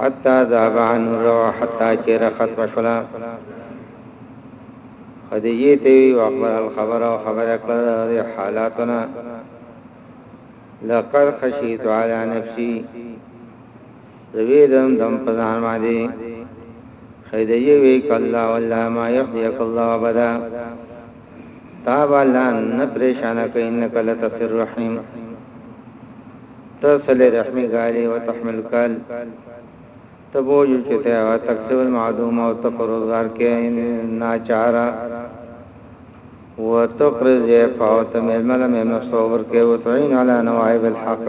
حتی ذهب عنه الروع حتی چې رخصت وشولا خدیجه ته وی واخبر الخبر او خبر کړه د حالاتنا لقد خشیت علی نفسی زویدم دم پزان باندې خدیجه وی کلا والله ما یحییک الله ابدا تاب الله نه پریشان کین کله تفر رحیم ته صلې رحمي ګالې او تحمل کال ته بوج چې ته هغه تکسب المعدوم او ته په روزګار کې ناچاره و تقرض یې فاو ته مېلمله مېلمه صبر کې و تعین علی نوائب الحق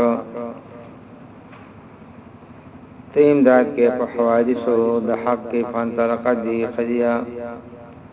ته امداد کې په حوادثو د حق کې فانطلقت دی خدیا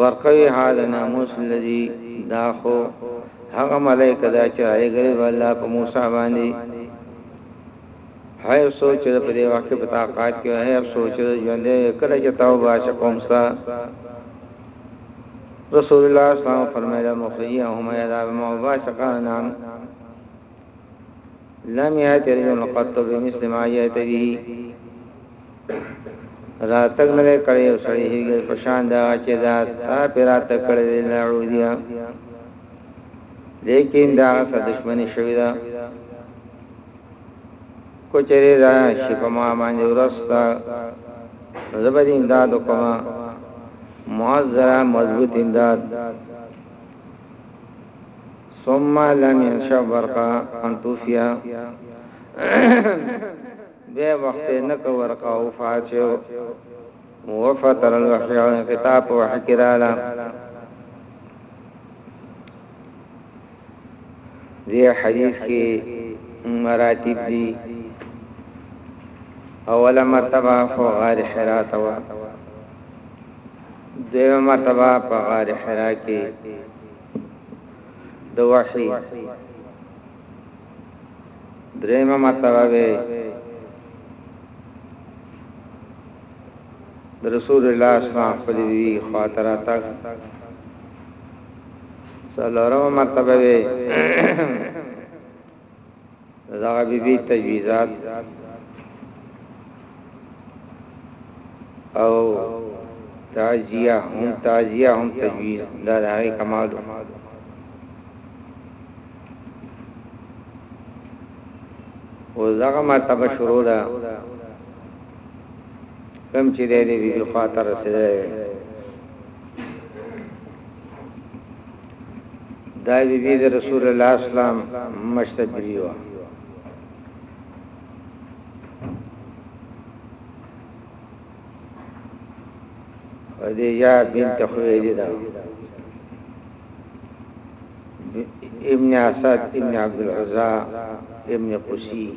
ورکوي ها د ناموس لذي دا خو هغه ملائکه دا چې رايګري الله په موسی باندې هاي سوچ د په دې واقع په طاقت کې هاي سوچ د ژوند کله چې توبه شکوم سا رسول الله صلی الله علیه وسلم فرمایله مخیه هم یذاب ما واسقا نام لم یات رجل قط بمثل ما یات به راتګ نه کړی او سړی هیږي په شان دا چې دا تا پیرات کړی نه عودیا لیکن دا څه دښمنی شوی دا کوچری دا چې په ما باندې ورستا زبر امداد کوما معذرا مضبوط امداد ثم لم ينشب ورقه ان توفي بیا وخت نه کو ورقه او فاچو وفتر الوحی او انقطاع په وحی کې رااله دې حدیث کې مراتب دي اوله مرتبه په غار حرا توا دیو مرتبه په غار حرا کې د وحي درېمه مرتبه به د رسول الله اسماء خپل وی خاطر تک څلورمه مرتبه به دغه بی بی تجویزات او تازیه هم تازیه هم تجویز دا دغه کمال او دغه مرتبه شروع ده کم چې دې بی بی خاطر سره دا بی بی د رسول الله اسلام مشته بری وه خدیجه بنت خویلد ابن اسد ابن عبد العزا ابن قسی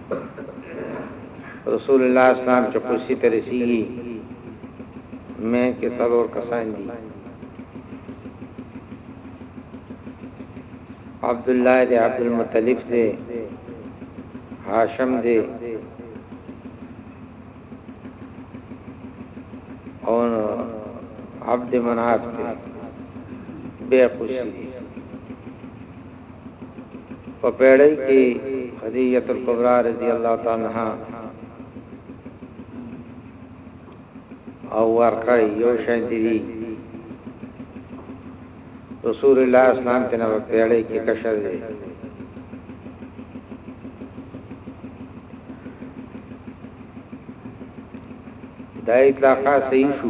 رسول الله اسلام چې کرسی ته رسیږي مې کې څلور کسان دي عبد الله دی عبد المطلب دی هاشم دی او عبد مناف دی بیا خوشی دی په پيړۍ کې خديجه الکبرا رضي الله تعالی عنها او ورقه یو شان دي رسول الله اسلام تنه په پيړۍ کې کشر دي دا اطلاقات صحیح شو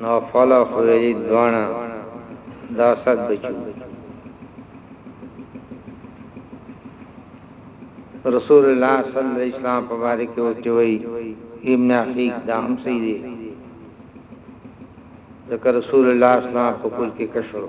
نو فلا خو یې دوانه دا سات بچو رسول الله صلی الله علیه وسلم په باره کې وتوي ابن اخیق دا هم صحیح دی ذکر رسول الله صلی الله علیه وسلم په کول کې کشرو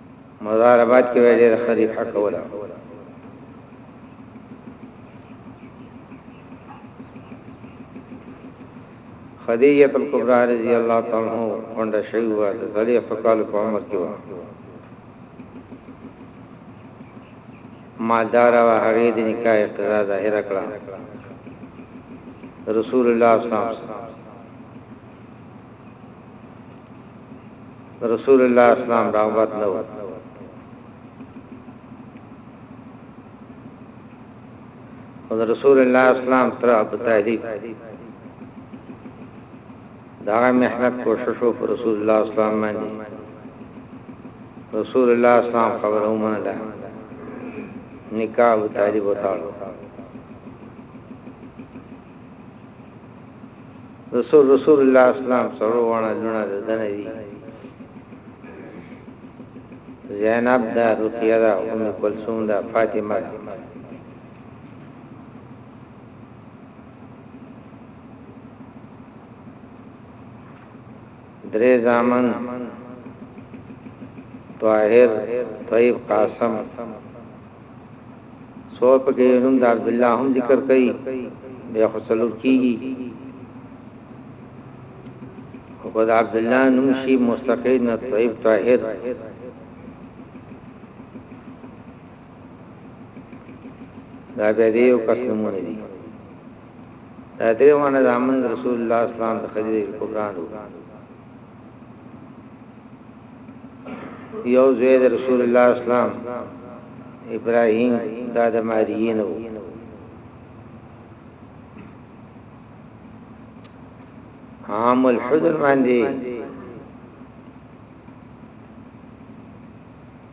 مضاربات کې ویل ډېر خري حق ولا خدیجه الکبرى رضی الله تعالی عنها پنده شوی و د دلی فقال په عمر کې و مالدار او هغه د نکاح اقتضا ظاهر کړه رسول الله صلی الله علیه وسلم د رسول الله اسلام د امت نه وو او د رسول الله اسلام تر ابو طالب دا محنت کوشش وو پر رسول الله اسلام باندې رسول الله اسلام خبره ومنله نکاح ابو طالب وتاړو رسول رسول الله اسلام سره ونه لونه د دنه دي زینب دا رقیه دا ام کلثوم دا فاطمه دا درې زامن طاهر، طيب، قاسم څور په کې نوم د عبدالله هم ذکر کوي بیا خو څلور کیږي خو د عبد الله نوم شي مستقید نه طيب طاهر دا به یو قسمونه دي دا درې وانه زامن رسول الله اسلام د خدیجه کبران وو یو زوی د رسول الله اسلام ابراهیم دا د ماریین وو عام الحزن باندې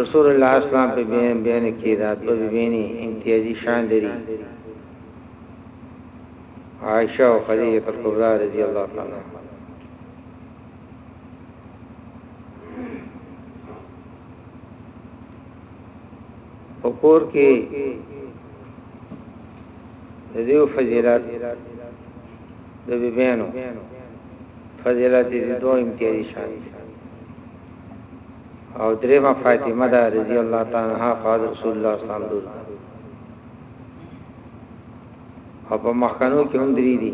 رسول الله اسلام په بین بین کې دا دو بینی امتیازی شان لري عائشه او خدیجه کبرا رضی الله تعالی فکر کې د دې فضیلت د بیبینو فضیلت دې دوه امتیازي شان او درېمه فاطمه ده رضی الله تعالی عنها فاضل رسول الله صلی الله علیه وسلم او په مخکنو کې هم درې دي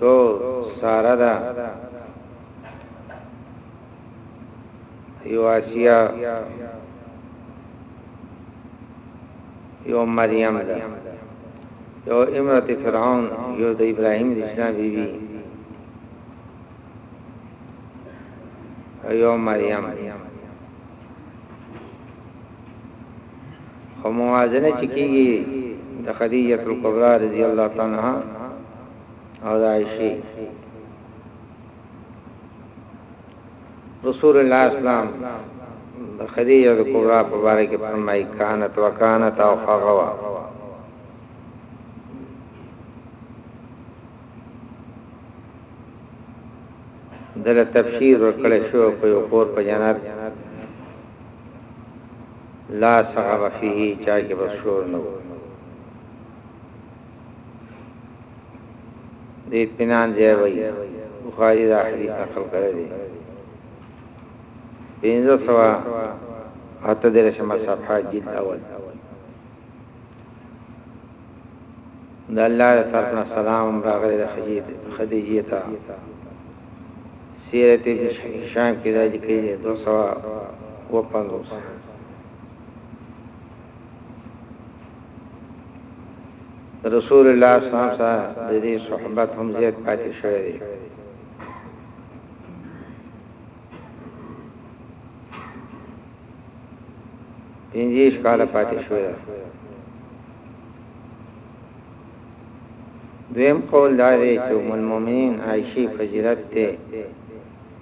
یو سارا ده یو آسیا یو مریم ده یو امرت فرعون یو د ابراهیم د اسلام بی بی یو مریم خو موازنه چې کیږي د خدیجه کبرا رضی الله تعالی عنها او د عائشه رسول الله اسلام د خدیجه د کبرا په باره کې فرمایي کانت وکانت او خغوا دل تفسیر ورکړی شو په یو کور په جنت لا صحابه فيه چا کې بشور نو د اطمینان ځای وي بخاری دا حدیث نقل کړی دی پینځه سوا اته درشمه صفحه جلد اول د الله تعالی سلام راغلی د خدیجه ته سیرت شام کې راځي کې 200 و 50 رسول الله صلی الله علیه وسلم د دې صحبت هم زیات پاتې شوی دی پنځیش کال پاتې شوی دی دویم قول دا دی چې ام المؤمنین عائشه فضیلت ته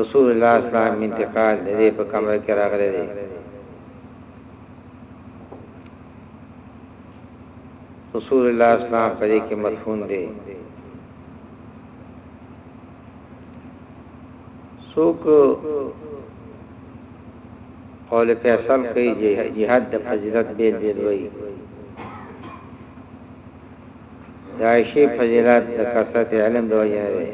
رسول الله صلی الله علیه وسلم انتقال د دې په کمره کې راغلی دی رسول الله صلی الله علیه وسلم په دې کې مدفون دی څوک قول فیصل کښې جهاد د فضیلت بیل بیل وایي د عائشې فضیلت د کثرت علم د وجې نه دی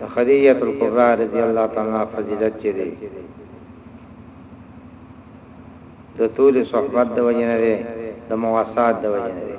د خدیجه الکبرى رضی الله تعالی عنها فضیلت چي دی د طول صحبت د وجې نه دی د مواسات د وجې نه دی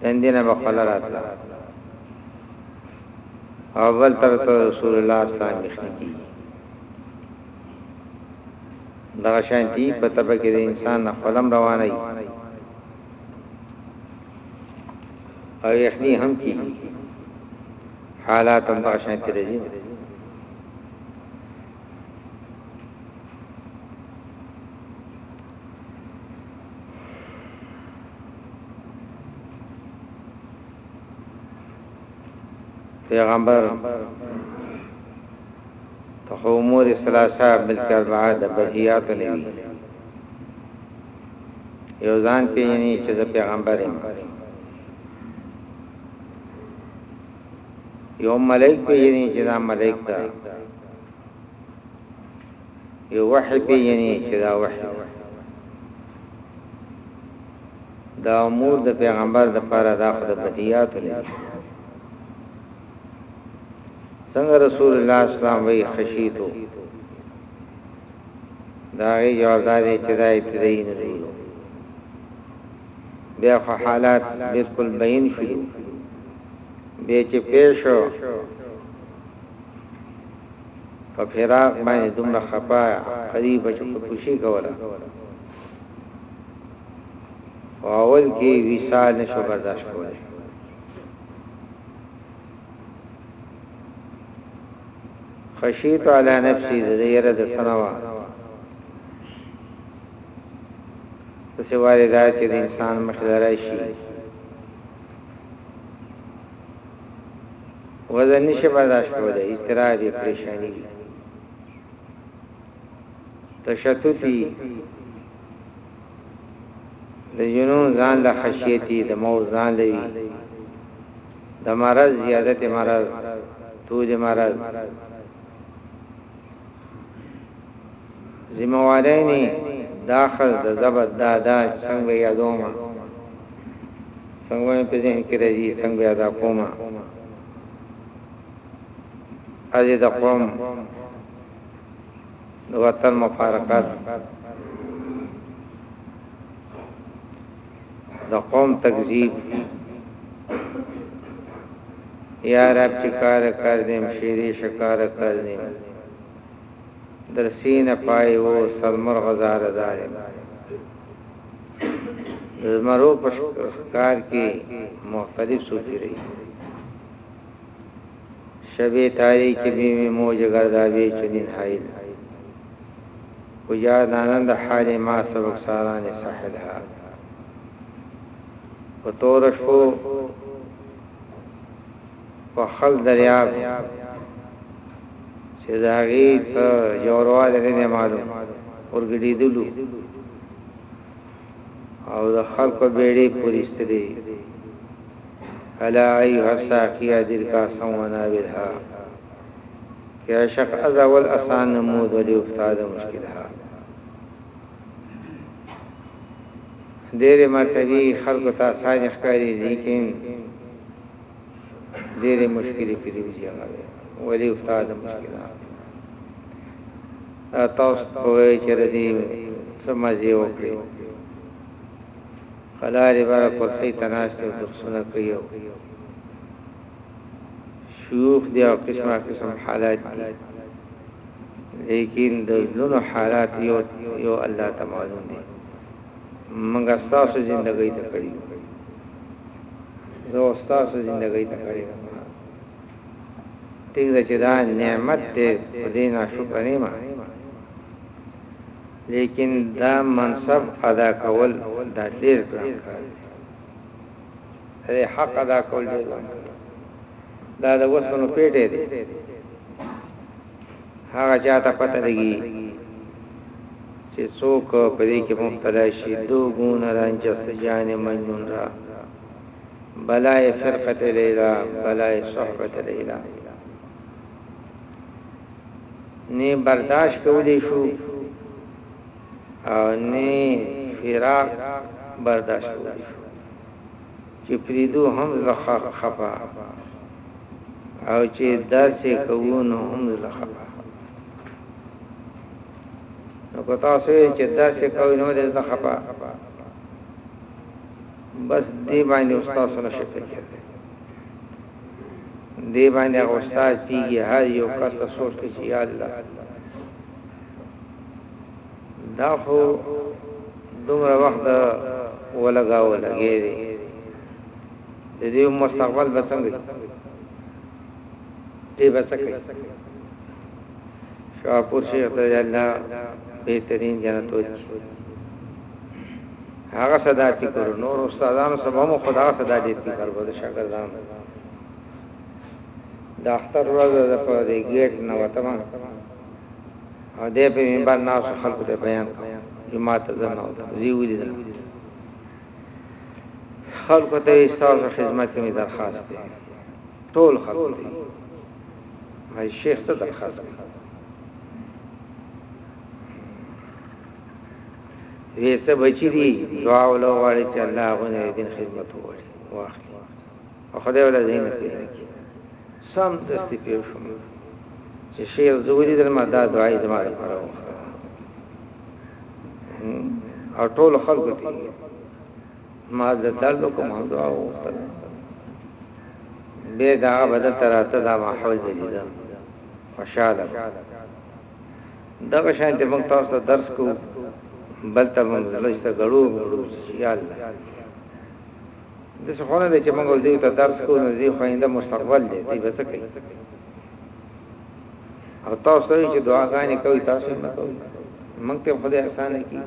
تندینه بخله راتلا او بل تر رسول الله صلی الله علیه وسلم دا شانتی په تبه کې د انسان خپلم روانه وي او یخنی هم کی حالات هم دا شانتی راځي پیغمبر ته امور ثلاثه ملک اربعه د بهیات نه وی یو ځان پیژني چې د پیغمبر یم یو ملک پیژني چې دا ملک ده یو وحی پیجنې چې دا وحی دا امور د پیغمبر د پاره دا خو د بدیات نه څنګه رسول الله اسلام وی خشیتو دا غي جواب دا دی چې دا ابتدایي نزول بیا خو حالات بالکل بیان شول به چې پیښو په فراق باندې دومره خپه قریبه چې خودکشي کوله خو اول کې وصال نشو برداشت کولی خشیت علی نفسی د یره د سنوا څه واري دا چې انسان مخ لرای شي وضع نشي برداشت کولی اضطراب وي پریشانی وي تشتت وي د جنون ځان له خشیتی د موت ځان لوي د مرض زیادت مرض طول مرض ذمه واری نی داخل د ضبط دا دا څنګه به یادوم څنګه په ذهن کې راځي څنګه بیا دا کوم ازي د قوم د وطن مفارقت د قوم تکذیب یا رب چې کار کار دې مشيري شکار کار دې در سینه پای وو سل مرغه زاره زاره مو د زمرو په ښکار کې مختلف صوفي رئیس شبه تاریکی بیم موج گردابی چنین حائل کجا دانند حال ما سبق ساران ساحل ها و طورشو په خل دریاب چې د هغې څه ژوروالی نه دی معلوم ورګډېدلو او د خلکو بیړې پورې ایستلې الا ایها الساقی ادر کا سمونا بها کہ عشق از اول آسان نمود ولی افتاد مشکل ها دیر مرتبی خلق تا آسان اخکاری لیکن ډېرې مشکلې پرې وځي هغه ولی استاد مشکلات تاسو کوی چې ردی سمځي وکړي خلاري بار کرسي تناسته درسونه کوي شيوخ دي او قسمه قسم حالات دي لیکن د ځلونو حالات یو یو الله تعالی دي منګه ستاسو زندګۍ ته کړی زه ستاسو زندګۍ ته کړی ټیک ده چې دا نعمت ته دینا شکر نه ما لیکن دا منصب ادا کول دا ډیر ګران کار دی حق ادا کول ډیر ګران دا د وسونو پیټه دی هغه چاته پته لګي چې څوک په دې کې مبتلا شي دو ګون رنج سجان مجنون را بلای فرقت لیلا بلای صحبت لیلا نه برداشت کولی شو او نه فراق برداشت کولی شو چې پرېږدو هم زړه خپه او چې داسې کوو نو هم زړه خپه نو که تاسو یې چې داسې کوئ نو ولې زړه خپه بس دې باندې استاد سره شکر کړي دې باندې استاد پیږي هر یو کس سوچ کوي یا الله دا خو دومره وخت ولګاوه لګې دی د دې مستقبل به څنګه دی به څه کوي شاپور شیخ ته الله بهترین جنت وکړي هغه صدا فکر نور استادانو سبا مو خدا صدا دې فکر وکړ شاګردان دا اختر ورځ ده په دې ګیټ نو تمام او دې په منبر ناس خلکو ته بیان کو جماعت زنه او زی ولیدل خلکو ته تاسو خدمت کې درخواست دی ټول خلکو ته مې شیخ ته درخواست دی ویسه بچی دی دعا ولو غواړي چې الله غو نه دین خدمت وکړي واخلي او خدای ولا زین په سم دستی پیو شوم چې شیخ زوری در ما دا دعای زما لپاره او ټول خلکو ته ما د درد کوم هم دعا وکړه به دا بدل تراته دا ماحول دی دا خوشاله دغه شان ته موږ تاسو ته درس کو بل ته موږ لښته غړو غړو یا الله داسې خو نه ده چې موږ دوی ته درس کوو نو دوی خو آینده مستقبل دی دوی به څه کوي او تاسو وایي چې دعاګانې کوي تاسو یې نه کوئ موږ ته خدای احسان کوي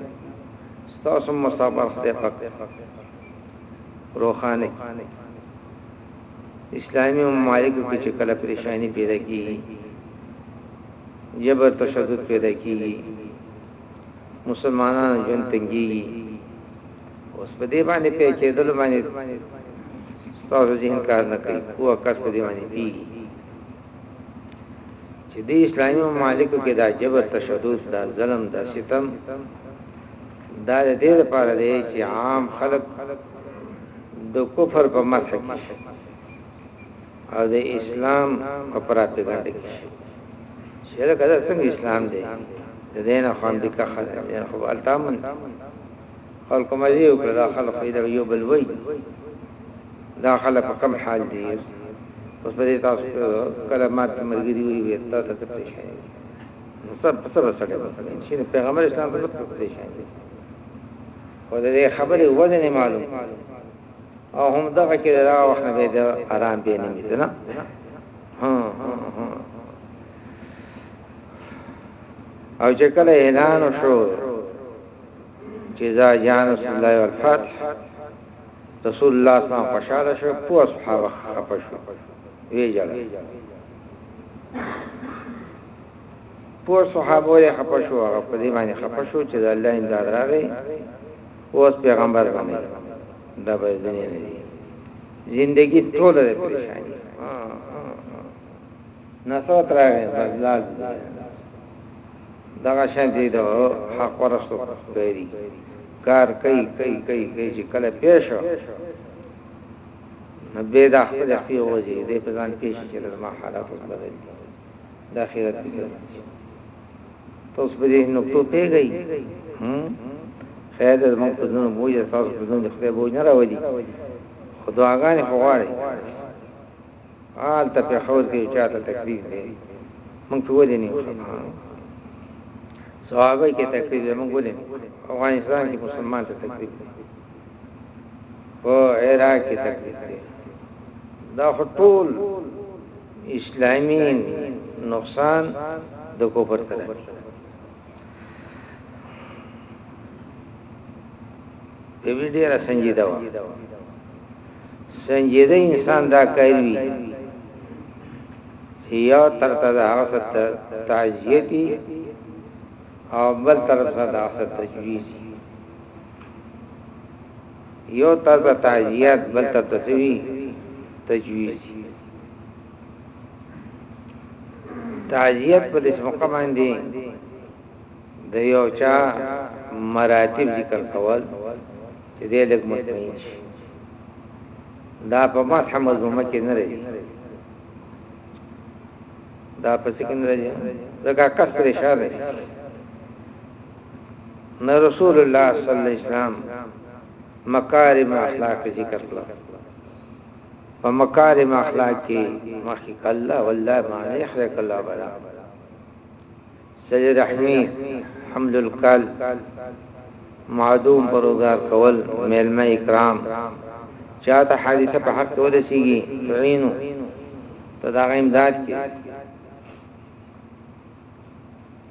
تاسو مستقبل خدای پاک روخانه اسلامي ممالک کې چې کله پریشانی پیدا کیږي جبر تشدد پیدا کیږي مسلمانانو ژوند تنګيږي اوس په دې باندې پیچېدل باندې تاسو ذهن کار نه کوي او کس په دې باندې دی چې د اسلامي ممالکو کې دا جبر تشدد دا ظلم دا ستم دا د دې لپاره دی چې عام خلک د کفر په مسح کې او د اسلام په پراپګانډ کې شرک دا څنګه اسلام دی د دین خو امریکا خلک نه خو التامن خلکو مزی وکړه دا خلک خو دغه یو بل وایی دا خلک په کم حال دی اوس په دې تاسو کله مات مرګری وی وی تاسو ته څه شي نو سب سب سره شي پیغمبر اسلام ته څه شي او دې خبره وزن معلوم او هم دغه کې دا وخت به د آرام به نه میته نه ها او چې کله اعلان شو چی دا جان رسول الله والفاتح رسول الله صلی الله خوشاله شو ټول اصحاب خپه شو وی جړل ټول صحابه یې خپه شو هغه په دې باندې خپه شو چې د الله امداد راغی اوس پیغمبر باندې دا به ځنی نه دی زندگی ټول د پریشانی نصرت راغی بزلال دی دغه شان دی د حق ورسو پیری کار کوي کوي کوي کوي چې کله پیښو نبی دا خپل خپل وځي دې په ځان پیښ چې لازمه حالات بدل دي د اخرت فکر تاسو به دې نقطو پیږئ خیر دې موږ په دنیا بوج تاسو په دنیا خپل بوج نه راوړي خداګانې خواړي هلته پېښور کې یو چاته تقریر دی مونږ په ولې نه صحابه کې تقریر دی مونږ ولې افغانستان کې مسلمان ته تقریر دی او عراق کې تقریر دی دا ټول اسلامي نقصان د کوپر کړی ته وی ډیر سنجیده و سنجیده انسان دا کوي چې یو تر ته دا هغه تعزیتی او بل تر ته دا هغه تجویز یو تر ته تعزیت بل تر ته تجویز تعزیت په دې موقع باندې د یو چا مراتب ذکر کول چې دې لګ مطمئن شي دا په مصح مضمومه کې نه راځي دا په څه کې نه راځي ځکه کس پر اشاره نه رسول الله صلی الله علیه وسلم مکارم اخلاق ذکر کړل په مکارم اخلاق کی مخکی که الله والله معنی خلق الله برا صله رحمی حمل الکل معدوم پروزار کول میلمه اکرام چاته حادثه په حق ورسیږي تعینو تداغه امداد کی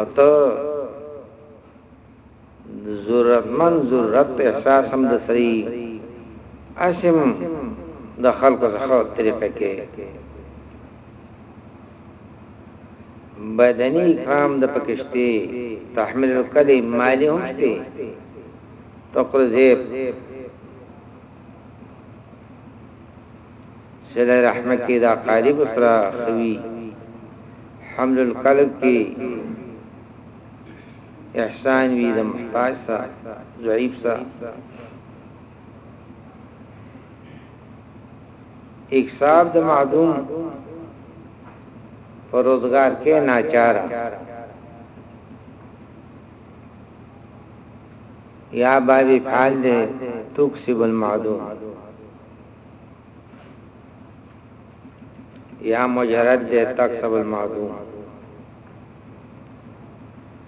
اته ضرورت من ضرورت په احساس هم د سری اسم د خلکو څخه طریقه کې بدنی اکرام د پکشته تحمل الکلی مالی هم شته تقرزیب صله رحمه کې د اقارب سره خوي حمل القلب کې احسان وی د محتاج سره ضعیف سره اکساب د معدوم پر روزگار کې ناچارا یا بابی فعال دے تکسب المعدوم یا مجرد دی تکسب المعدوم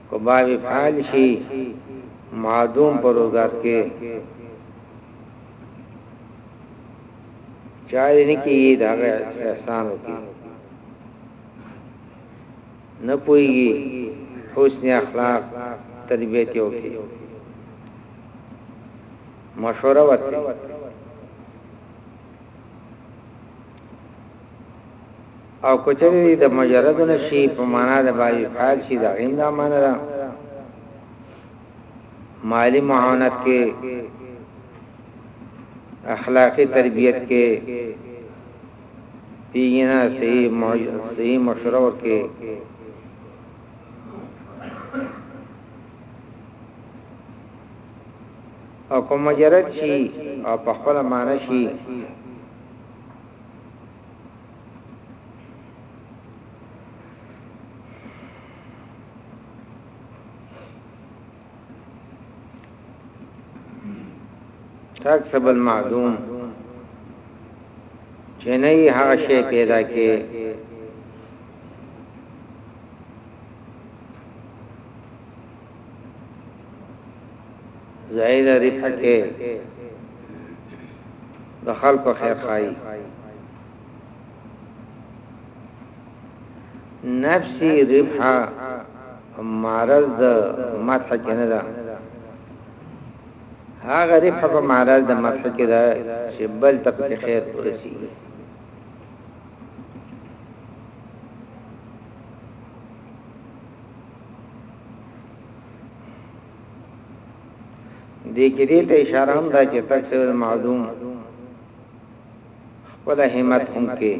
کو باب فعل شي معدوم پر روزګار کې چا دې نه کې دا احسان وکي نه پويږي حسن اخلاق تربيت وکي مشوره وکړي او کچره د مجرد نشي په معنا د بای فعال شي دا غیم دا معنا ده مالی معاونت کې اخلاقی تربیت کې پینا صحیح صحیح مشوره ورکې او که مجرد شي او په خپل معنی شي تکسب المعدوم چې نه یې هغه شی پیدا کې ځای لري پکې د خلکو خیرخواهي نفسي ربح معرض د مدح کې نه ده هغه ربح په معرض د مدح کې ده چې بل ته په خیر ورسي دې کې دې ته اشاره هم ده چې تکسر المعدوم خپل همت هم کې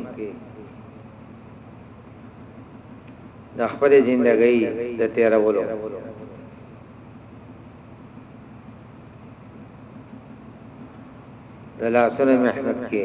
د خپل ژوندۍ د تیرولو د لاسونو محنت کې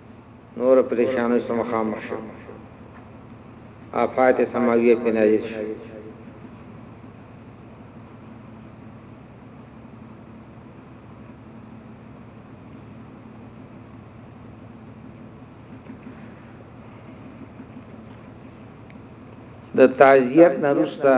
نور پریشانو سره مخامخ شو آفات سماویه په نازل شو د تعزیت نرستا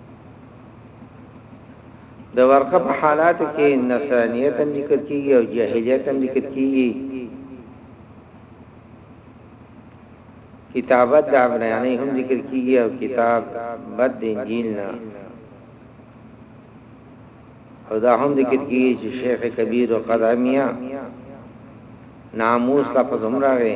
د ورقه په حالاتو کې نصرانیت هم ذکر کیږي او جاهلیت هم ذکر کیږي کتابت د عبرانی هم ذکر کیږي او کتاب بد د انجیل نه او دا هم ذکر کیږي چې شیخ کبیر او قدامیا ناموس لا په زمرا وي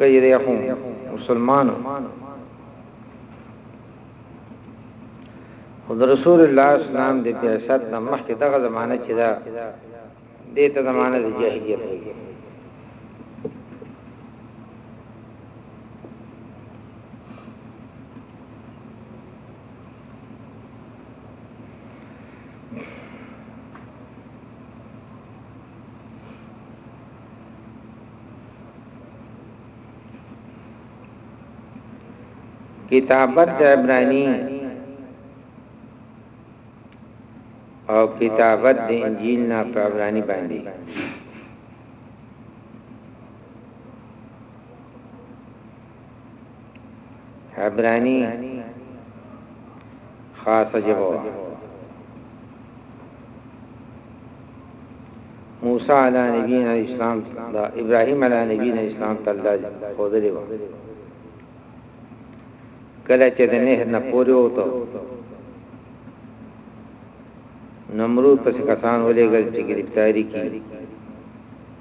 غیرهم مسلمانو خود رسول الله اسلام د بیاست نه مخکې دغه زمانه چې دا دته زمانه د جاهلیت وي کتابت د عبرانی او کتابت د انجیل نه په عبرانی باندې عبرانی خاص جبو موسی علی نبینا اسلام دا ابراهیم علی نبینا اسلام تعالی خودلی و کله چې د نهر نه پورې وته نمرود پس کسان ولېګل چې گرفتاری کی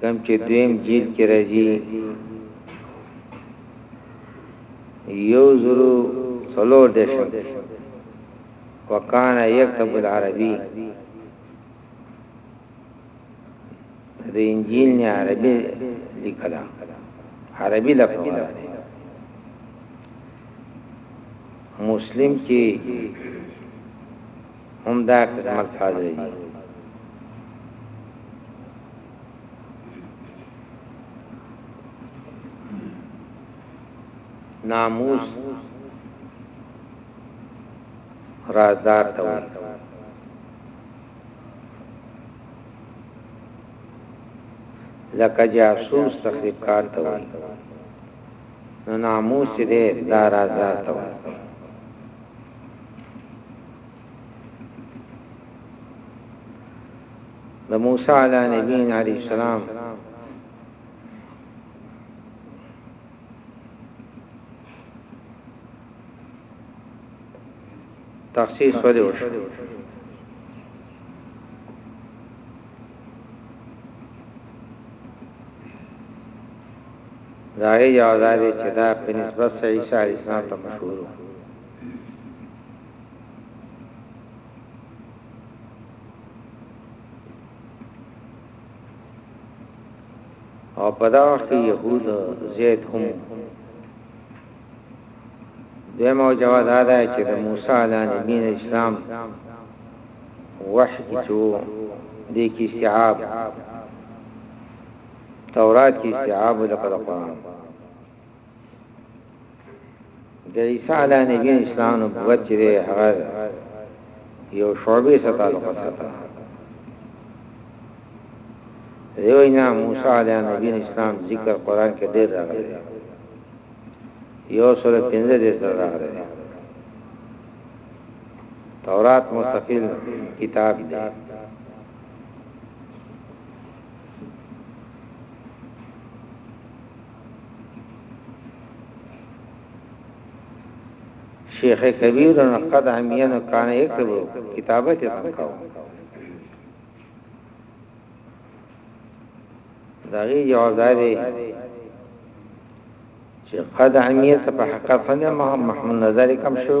کوم چې دویم جیل کې راځي یو زرو سلور دیشم وکانا یکتب العربی د انجیل نه عربی لیکلا عربی لفظ مسلم کې هم دا قسم الفاظ راځي ناموس رازدار ته وایي لکه جاسوس تخریب کار ته وایي نو ناموس دې دا رازدار ته وایي د موسی علی نبی علیہ السلام تخصیص ولې وشو ظاهر یو ځای چې دا په نسبت عیسی علیه السلام ته مشهور او په دا وخت کې يهود زید هم دیمه جواز ادا چې د موسی علی نبی اسلام وحی چې د کی استعاب تورات کی استعاب لپاره قرآن د عیسی علی نبی اسلام نبوت چې هغه یو شعبې سره تعلق ساتي دیو نه موسی علی نبی اسلام ذکر قران کې ډېر راغلی یو سره پنځه دې سره راغلی تورات مستقل کتاب دی شیخ کبیر قد عمیان کان یکتب کتابت تم کاو داغي جواب داري چې قد عمیت په حقیقت محمد نظر کم شو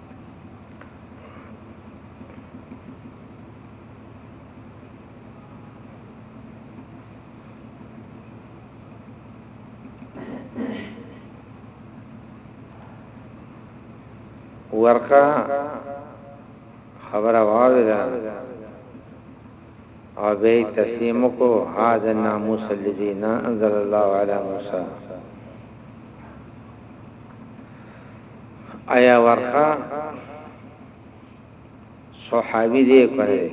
ورکا خبره واوره او به تسلیم کو هاذ الناموس الذي انزل الله على موسی ایا ورقه صحابي دی کنه دی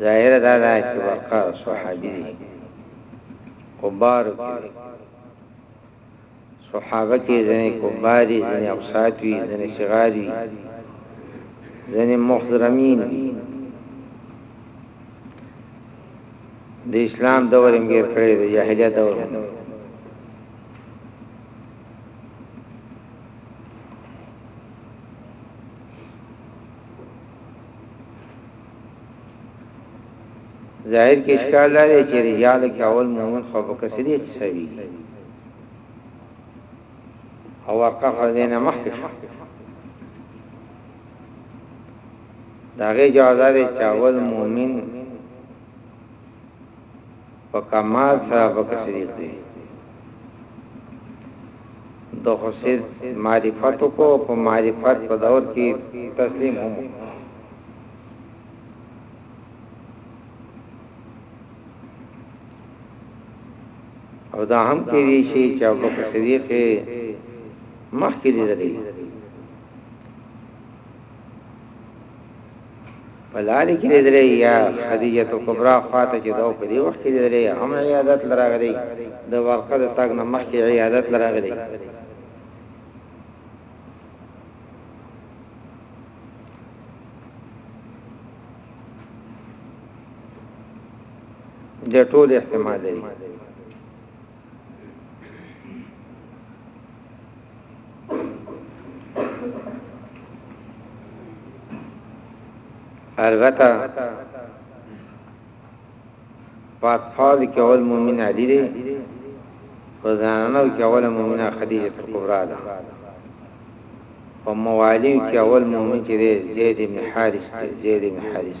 ظاهر دا دا چې ورقه صحابي دی کبار کې صحابه کې ځنې کبار وي، ځنې اوساط وي، ځنې صغار وي، ځنې مخضرمین وي. د اسلام دور هم غیر کړی دی، جاهلیت دور هم. ظاهر کې اشکال لري چې رجال کې اول مومن خو په کسری حسابي او وقف دینه مخکې شو داغه جواز لري چې اول مومن په کمال سره په کسری دی د حسین معرفت کو په معرفت په دور کې تسلیم هم او دا هم کې دي شي چې او په صدیق مخ کې دي درې پلاری کې دي درې یا خدیجه تو کبرا خواته چې دا په دې وخت کې دي درې هم عیادت لراغلي د ورقه د تاګ نه مخ کې عیادت لراغلي د ټول احتمال دی البته پاک فاض کې اول مومن علي دی په زنانو کې اول مومنه خدیجه کبرا ده په موالیو کې اول مومن چې دی زید بن حارث دی زید بن حارث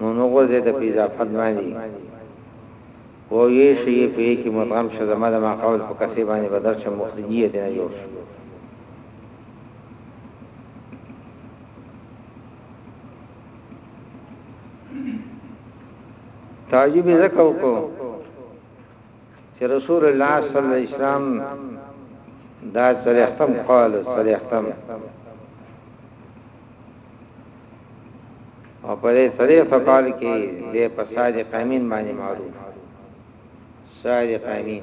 نو نو غوزه د پیزا فرمانی او یې شي په کې مدغم شه زما د ما قول په کسي باندې بدر شه مخرجیه دې نه جوړ شو تعجب زکه وکړو چې رسول الله صلی الله علیه وسلم دا څلوېښتم قول څلوېښتم او په دې څلوېښت قول کې د فساد قامین باندې معروف صادق امین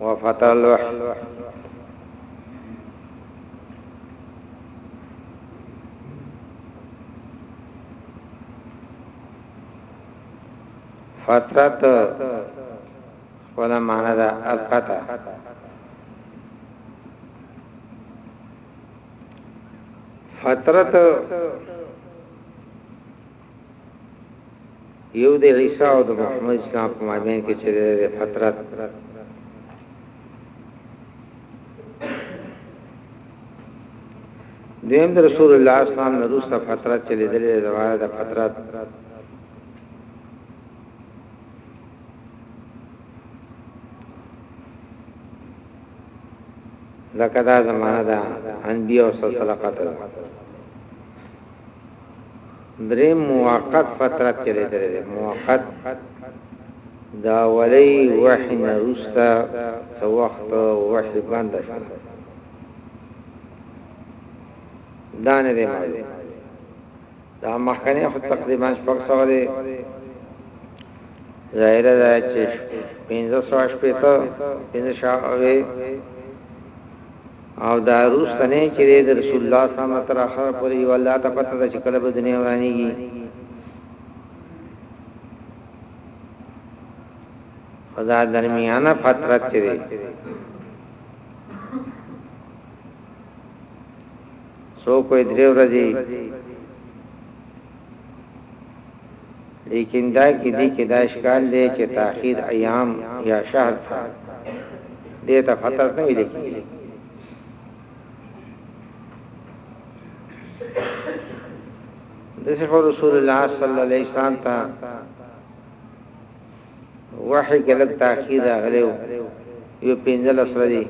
وفتر الوحي فترة ولا معنا دا القطع فترت یو د عیسی او د محمد اسلام په مابین کې چې د فترت دویم د رسول الله صلی الله علیه وسلم نه روسته فترت چې لیدلې زماره د فترت لکه دا زمانه ده انبیاء او سلسله قتل دریم موقت فترت چې لري دی موقت دا ولی وحی نروستا څو وخت وحی بند شو دا نه دی معلوم دا مخکنه خو تقریبا شپږ سو دی ظاهر ده چې 1500 شپې ته 1500 او دا روسته نه چې دی د رسول الله صلی الله علیه وسلم تر اخره پورې یو الله ته پته ده چې کله به دنیا ورانیږي خدا درمیانه فترت چې دی سو کوئی درې ورځې لیکن دا کې دې کې دا اشکال دې چې تاخیر ایام یا شهر ته دې ته فترت نه ویل کیږي دغه رسول الله صلی الله علیه وسلم ته وحی کې لږ تاخير راغلی و یو پنځله سره دی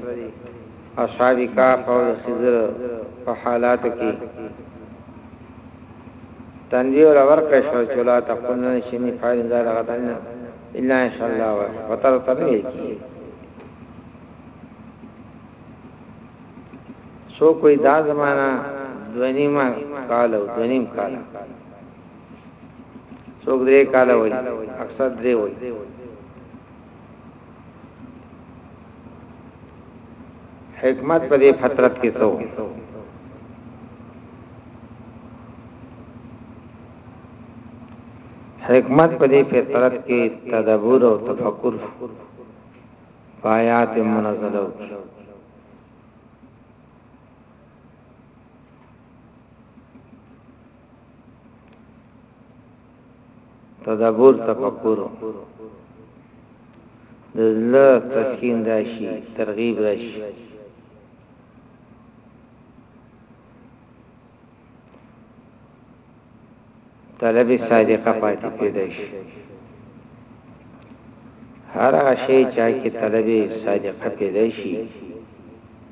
اصحاب کاف او خضر په حالاتو کې تنبیه ور ورکړ شو چې لا تقولن شنی فاعل دار غدن الا ان شاء الله وتر تبه کی سو کوئی دا زمانہ دونیما کال او دونیم کال څوک درې کاله وای اکثر درې وای حکمت په دې فترت کې څو حکمت په دې فطرت کې تدبر او تفکر پایات منزله تدبر تفکر د زړه تسکین راشي ترغیب راشي طلب صادقه پاتې پیدا شي هر شي چا کې طلب صادقه پیدا شي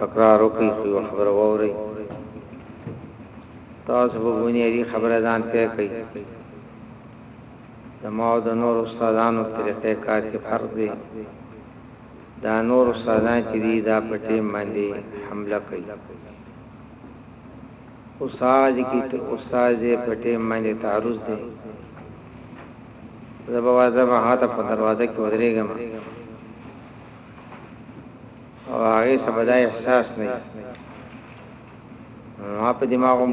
تکرار وکړي خو یوه خبره واورئ تاسو به بنیادي خبره ځان پوه کړئ زما او د نور استادانو طریقې کار کې فرق دی دا نور استادان چې دی دا په ټیم باندې حمله کوي استاد کی ته استاد په ټیم باندې تعرض دی زبوازه به هاته په دروازه کې ودرېږم او هغه څه به دا احساس نه ما په دماغ هم